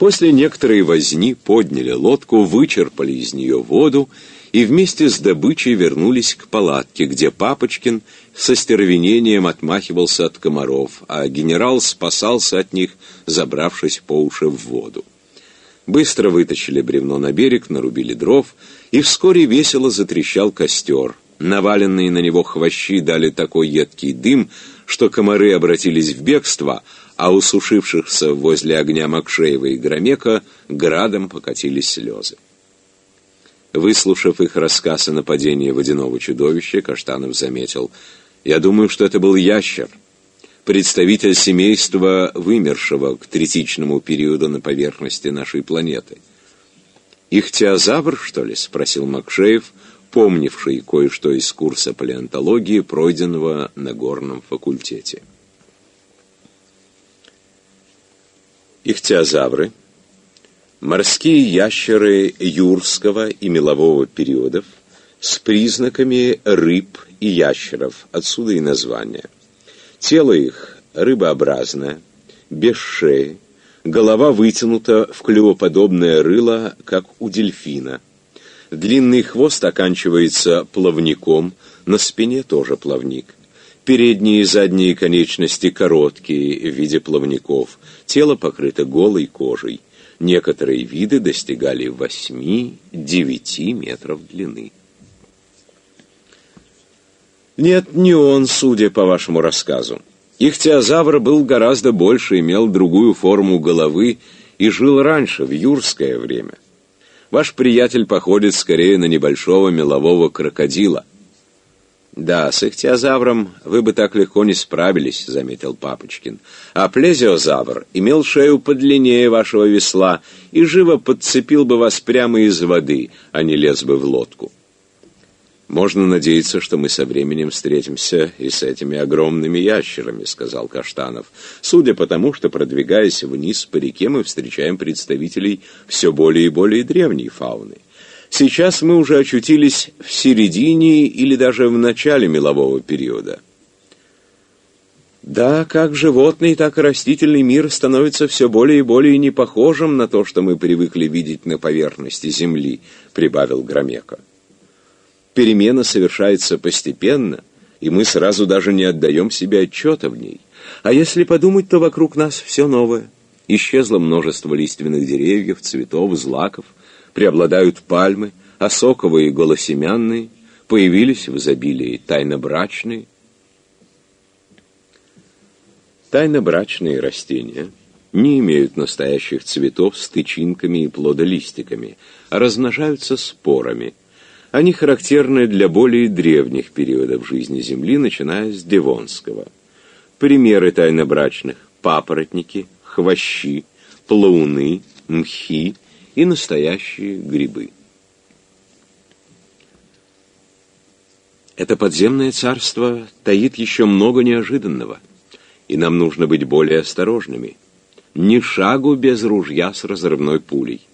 После некоторой возни подняли лодку, вычерпали из нее воду и вместе с добычей вернулись к палатке, где Папочкин со стервенением отмахивался от комаров, а генерал спасался от них, забравшись по уши в воду. Быстро вытащили бревно на берег, нарубили дров, и вскоре весело затрещал костер. Наваленные на него хвощи дали такой едкий дым, что комары обратились в бегство, а у сушившихся возле огня Макшеева и Громека градом покатились слезы. Выслушав их рассказ о нападении водяного чудовища, Каштанов заметил, «Я думаю, что это был ящер, представитель семейства вымершего к третичному периоду на поверхности нашей планеты». «Ихтиозавр, что ли?» — спросил Макшеев, помнивший кое-что из курса палеонтологии, пройденного на горном факультете. Ихтиозавры – морские ящеры юрского и мелового периодов с признаками рыб и ящеров, отсюда и название. Тело их рыбообразное, без шеи, голова вытянута в клювоподобное рыло, как у дельфина. Длинный хвост оканчивается плавником, на спине тоже плавник. Передние и задние конечности короткие в виде плавников, тело покрыто голой кожей. Некоторые виды достигали 8-9 метров длины. Нет, не он, судя по вашему рассказу. Ихтиозавр был гораздо больше, имел другую форму головы и жил раньше, в юрское время. Ваш приятель походит скорее на небольшого мелового крокодила. «Да, с ихтиозавром вы бы так легко не справились», — заметил Папочкин. «А плезиозавр имел шею подлиннее вашего весла и живо подцепил бы вас прямо из воды, а не лез бы в лодку». «Можно надеяться, что мы со временем встретимся и с этими огромными ящерами», — сказал Каштанов. «Судя по тому, что, продвигаясь вниз по реке, мы встречаем представителей все более и более древней фауны». Сейчас мы уже очутились в середине или даже в начале мелового периода. Да, как животный, так и растительный мир становится все более и более непохожим на то, что мы привыкли видеть на поверхности Земли, прибавил Громека. Перемена совершается постепенно, и мы сразу даже не отдаем себе отчета в ней. А если подумать, то вокруг нас все новое. Исчезло множество лиственных деревьев, цветов, злаков – преобладают пальмы, а соковые и голосемянные появились в изобилии тайнобрачные. Тайнобрачные растения не имеют настоящих цветов с тычинками и плодолистиками, а размножаются спорами. Они характерны для более древних периодов жизни Земли, начиная с Девонского. Примеры тайнобрачных – папоротники, хвощи, плауны, мхи – и настоящие грибы. Это подземное царство таит еще много неожиданного, и нам нужно быть более осторожными. Ни шагу без ружья с разрывной пулей.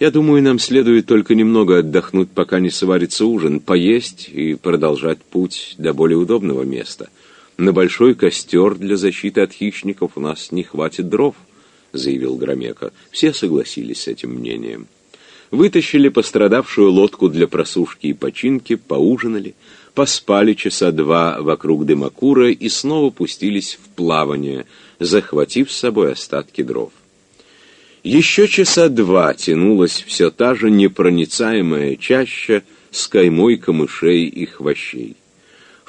Я думаю, нам следует только немного отдохнуть, пока не сварится ужин, поесть и продолжать путь до более удобного места. На большой костер для защиты от хищников у нас не хватит дров. — заявил Громека. Все согласились с этим мнением. Вытащили пострадавшую лодку для просушки и починки, поужинали, поспали часа два вокруг дымокура и снова пустились в плавание, захватив с собой остатки дров. Еще часа два тянулась все та же непроницаемая чаща с каймой камышей и хвощей.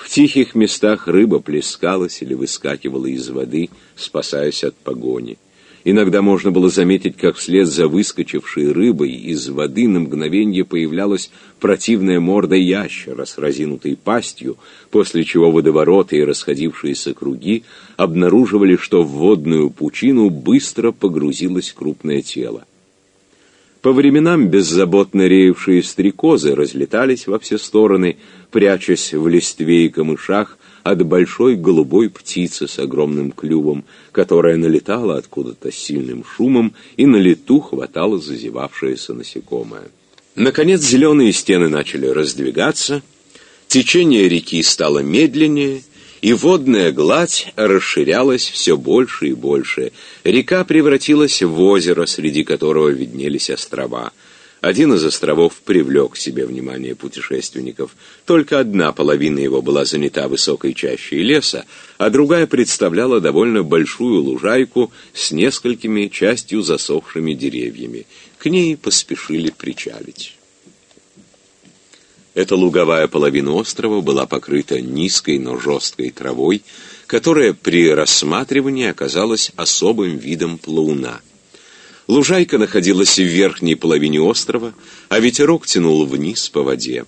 В тихих местах рыба плескалась или выскакивала из воды, спасаясь от погони. Иногда можно было заметить, как вслед за выскочившей рыбой из воды на мгновение появлялась противная морда ящера с разинутой пастью, после чего водовороты и расходившиеся круги обнаруживали, что в водную пучину быстро погрузилось крупное тело. По временам беззаботно реевшие стрекозы разлетались во все стороны, прячась в листве и камышах, от большой голубой птицы с огромным клювом, которая налетала откуда-то сильным шумом и на лету хватала зазевавшееся насекомое. Наконец зеленые стены начали раздвигаться, течение реки стало медленнее, и водная гладь расширялась все больше и больше. Река превратилась в озеро, среди которого виднелись острова. Один из островов привлек к себе внимание путешественников. Только одна половина его была занята высокой чащей леса, а другая представляла довольно большую лужайку с несколькими частью засохшими деревьями. К ней поспешили причалить. Эта луговая половина острова была покрыта низкой, но жесткой травой, которая при рассматривании оказалась особым видом плауна. Лужайка находилась в верхней половине острова, а ветерок тянул вниз по воде.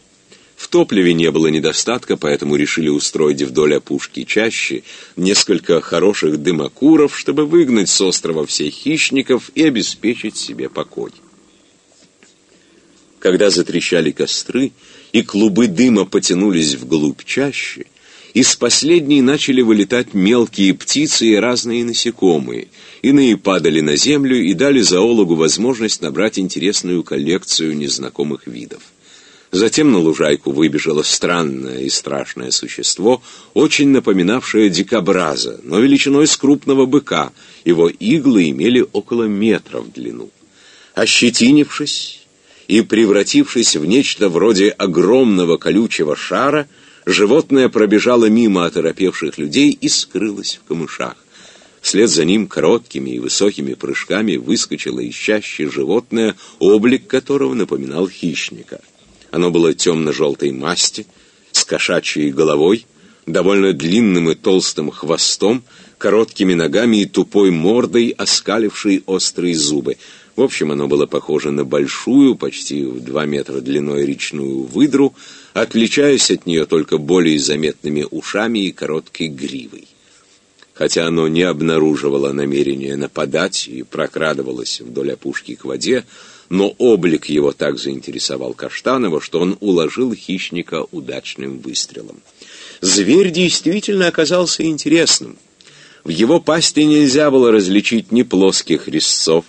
В топливе не было недостатка, поэтому решили устроить вдоль опушки чаще несколько хороших дымокуров, чтобы выгнать с острова всех хищников и обеспечить себе покой. Когда затрещали костры, и клубы дыма потянулись вглубь чаще, из последней начали вылетать мелкие птицы и разные насекомые. Иные падали на землю и дали зоологу возможность набрать интересную коллекцию незнакомых видов. Затем на лужайку выбежало странное и страшное существо, очень напоминавшее дикобраза, но величиной с крупного быка. Его иглы имели около метра в длину. Ощетинившись, и, превратившись в нечто вроде огромного колючего шара, животное пробежало мимо оторопевших людей и скрылось в камышах. Вслед за ним короткими и высокими прыжками выскочило ищащее животное, облик которого напоминал хищника. Оно было темно-желтой масти, с кошачьей головой, довольно длинным и толстым хвостом, короткими ногами и тупой мордой, оскалившей острые зубы. В общем, оно было похоже на большую, почти в два метра длиной речную выдру, отличаясь от нее только более заметными ушами и короткой гривой. Хотя оно не обнаруживало намерения нападать и прокрадывалось вдоль опушки к воде, но облик его так заинтересовал Каштанова, что он уложил хищника удачным выстрелом. Зверь действительно оказался интересным. В его пасти нельзя было различить ни плоских резцов,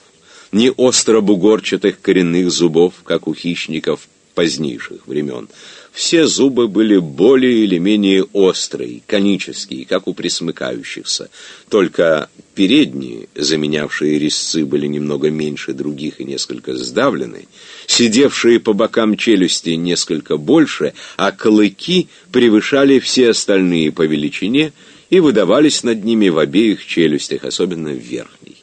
ни остро-бугорчатых коренных зубов, как у хищников позднейших времен. Все зубы были более или менее острые, конические, как у присмыкающихся. Только передние, заменявшие резцы, были немного меньше других и несколько сдавлены, сидевшие по бокам челюсти несколько больше, а клыки превышали все остальные по величине и выдавались над ними в обеих челюстях, особенно в верхней.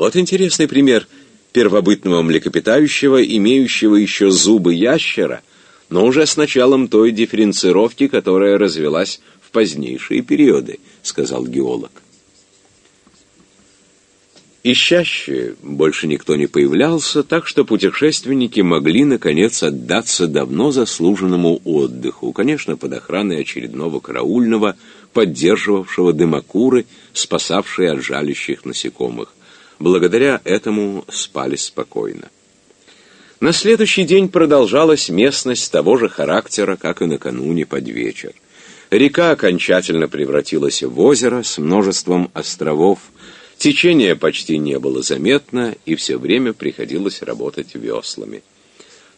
Вот интересный пример первобытного млекопитающего, имеющего еще зубы ящера, но уже с началом той дифференцировки, которая развелась в позднейшие периоды, сказал геолог. И чаще больше никто не появлялся, так что путешественники могли, наконец, отдаться давно заслуженному отдыху, конечно, под охраной очередного караульного, поддерживавшего дымокуры, спасавшие от жалящих насекомых. Благодаря этому спали спокойно. На следующий день продолжалась местность того же характера, как и накануне под вечер. Река окончательно превратилась в озеро с множеством островов, течения почти не было заметно, и все время приходилось работать веслами.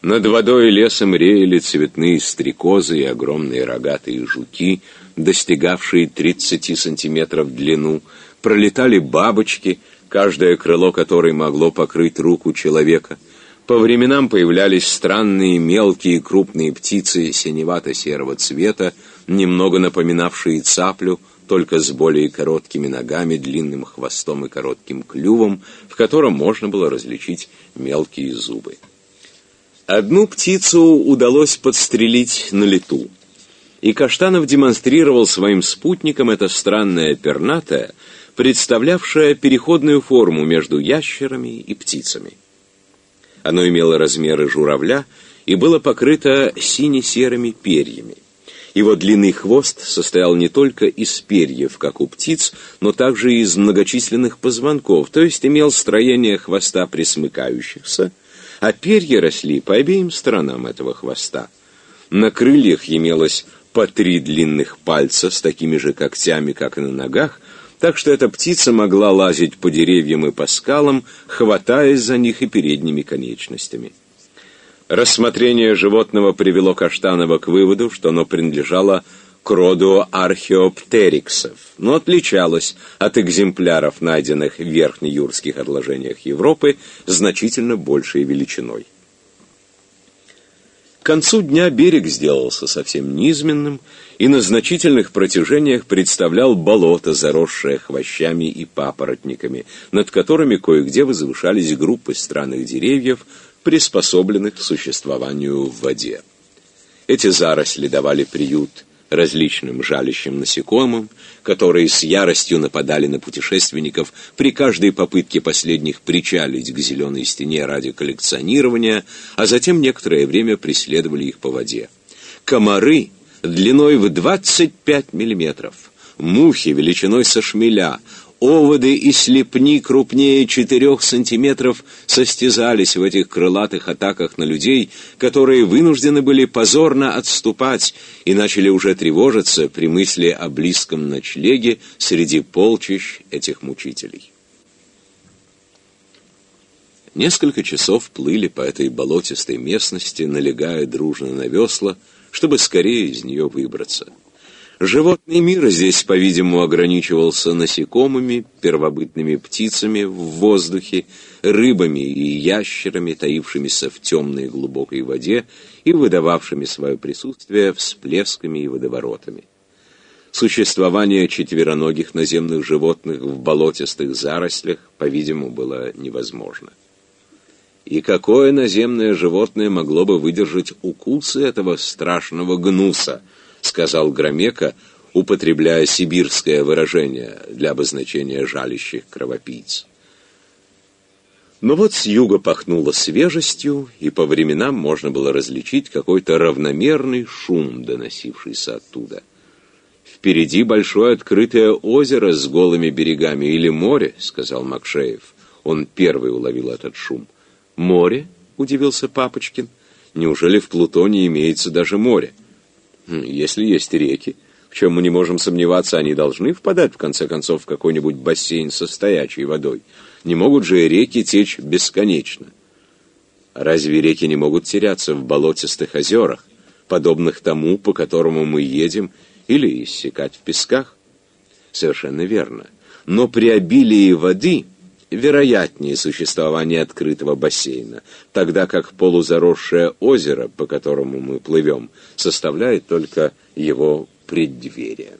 Над водой и лесом реяли цветные стрекозы и огромные рогатые жуки, достигавшие 30 сантиметров в длину, пролетали бабочки — каждое крыло которой могло покрыть руку человека. По временам появлялись странные мелкие и крупные птицы синевато-серого цвета, немного напоминавшие цаплю, только с более короткими ногами, длинным хвостом и коротким клювом, в котором можно было различить мелкие зубы. Одну птицу удалось подстрелить на лету, и Каштанов демонстрировал своим спутникам это странное пернатое, представлявшее переходную форму между ящерами и птицами. Оно имело размеры журавля и было покрыто сине-серыми перьями. Его длинный хвост состоял не только из перьев, как у птиц, но также из многочисленных позвонков, то есть имел строение хвоста присмыкающихся, а перья росли по обеим сторонам этого хвоста. На крыльях имелось по три длинных пальца с такими же когтями, как и на ногах, так что эта птица могла лазить по деревьям и по скалам, хватаясь за них и передними конечностями. Рассмотрение животного привело Каштанова к выводу, что оно принадлежало к роду археоптериксов, но отличалась от экземпляров, найденных в верхнеюрских отложениях Европы, значительно большей величиной. К концу дня берег сделался совсем низменным и на значительных протяжениях представлял болото, заросшее хвощами и папоротниками, над которыми кое-где возвышались группы странных деревьев, приспособленных к существованию в воде. Эти заросли давали приют различным жалящим насекомым, которые с яростью нападали на путешественников при каждой попытке последних причалить к зеленой стене ради коллекционирования, а затем некоторое время преследовали их по воде. Комары длиной в 25 миллиметров, мухи величиной со шмеля, оводы и слепни крупнее четырех сантиметров состязались в этих крылатых атаках на людей, которые вынуждены были позорно отступать и начали уже тревожиться при мысли о близком ночлеге среди полчищ этих мучителей. Несколько часов плыли по этой болотистой местности, налегая дружно на весла, чтобы скорее из нее выбраться – Животный мир здесь, по-видимому, ограничивался насекомыми, первобытными птицами в воздухе, рыбами и ящерами, таившимися в темной глубокой воде и выдававшими свое присутствие всплесками и водоворотами. Существование четвероногих наземных животных в болотистых зарослях, по-видимому, было невозможно. И какое наземное животное могло бы выдержать укусы этого страшного гнуса – сказал Громека, употребляя сибирское выражение для обозначения жалящих кровопийц. Но вот с юга пахнуло свежестью, и по временам можно было различить какой-то равномерный шум, доносившийся оттуда. «Впереди большое открытое озеро с голыми берегами или море», — сказал Макшеев. Он первый уловил этот шум. «Море?» — удивился Папочкин. «Неужели в Плутоне имеется даже море?» Если есть реки, в чем мы не можем сомневаться, они должны впадать, в конце концов, в какой-нибудь бассейн со стоячей водой. Не могут же реки течь бесконечно. Разве реки не могут теряться в болотистых озерах, подобных тому, по которому мы едем, или иссякать в песках? Совершенно верно. Но при обилии воды вероятнее существование открытого бассейна, тогда как полузаросшее озеро, по которому мы плывем, составляет только его преддверие.